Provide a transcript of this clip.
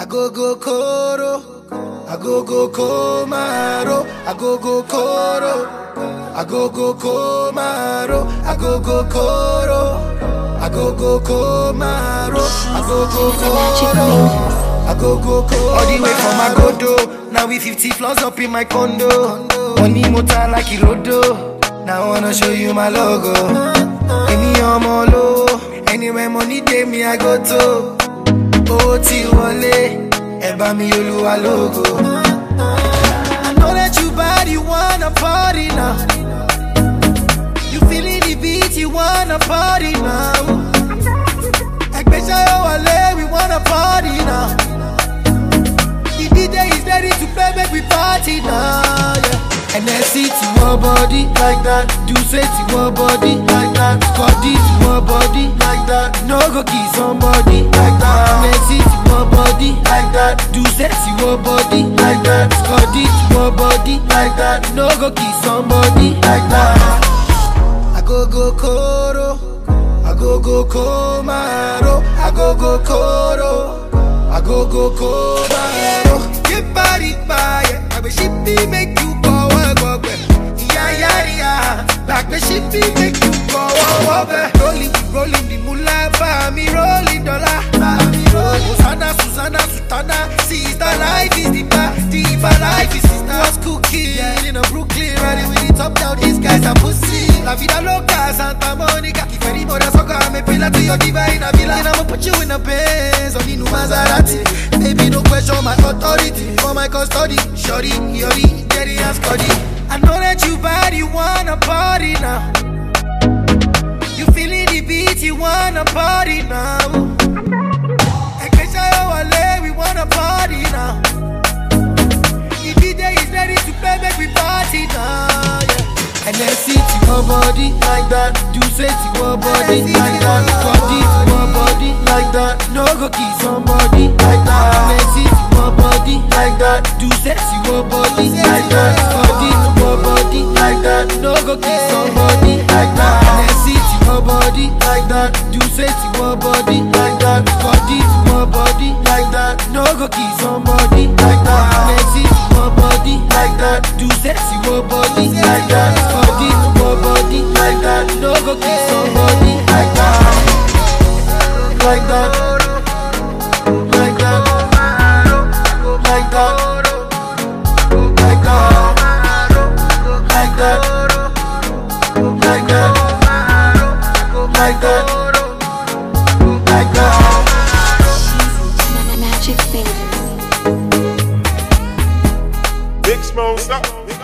I go go koro. I go go komaro. I go go koro. I go go komaro. I go go koro. I go go komaro. I go go koro. I go go koro. All the way from Agodo. Now we 50 floors up in my condo. Money motor like Irodo. Now I wanna show you my logo. Any ọmọ lówó. Anywhere money dey me I go to. Owó tí wọlé. Ẹ bá mi olúwa lógo. I know that you bad, you wanna party now. You feeling the beat, you wanna party now. Ẹgbẹ́ ṣayọ wọlé, we wanna party now. The DJ is ready to play, make we party now. Yeah. NSC to one body like that. Do say to one body like that. Scotty to No go kill somebody like that. NSC to one body like that. Do to one body like that. Scotty to one body like that. No go kill somebody like that. I go go koro. I go go komaro. I go go koro. I go go komaro. Get body fire. I wish it be make you go work. Yeah yeah yeah. Back the shit be make you go work. Rolling rolling the for me rolling dollar. Rolling. Susanna Sutana. Sister life is the bar. The life is sister. Was cooking in a Brooklyn. Riding with it top down. These guys are pussy. La vida loca, Santa Monica. If any more soccer, me pila to your diva in a villa. And I'ma put you in a Benz on the new Maserati. Baby, no question my authority for my custody. Shorty, yori, daddy and Scotty. I know that you bad, you wanna party now. You feeling the beat, you wanna party now. Ekeshayo wale, we wanna party now. The DJ is ready to play, make we party now. Yeah. And then see to one body like that. Do say to one body like that. Body to one body like that. No go kill somebody like that. Ah. And then see to one body like that. Do say to one body like that. Body to one body like that. No go kill somebody go kill somebody like that. To one body like that. Do to one body like that. Body one body like that. No go kill somebody like that. Like that. Like that. Like that. Like that. Like that. Like that. Like that. We.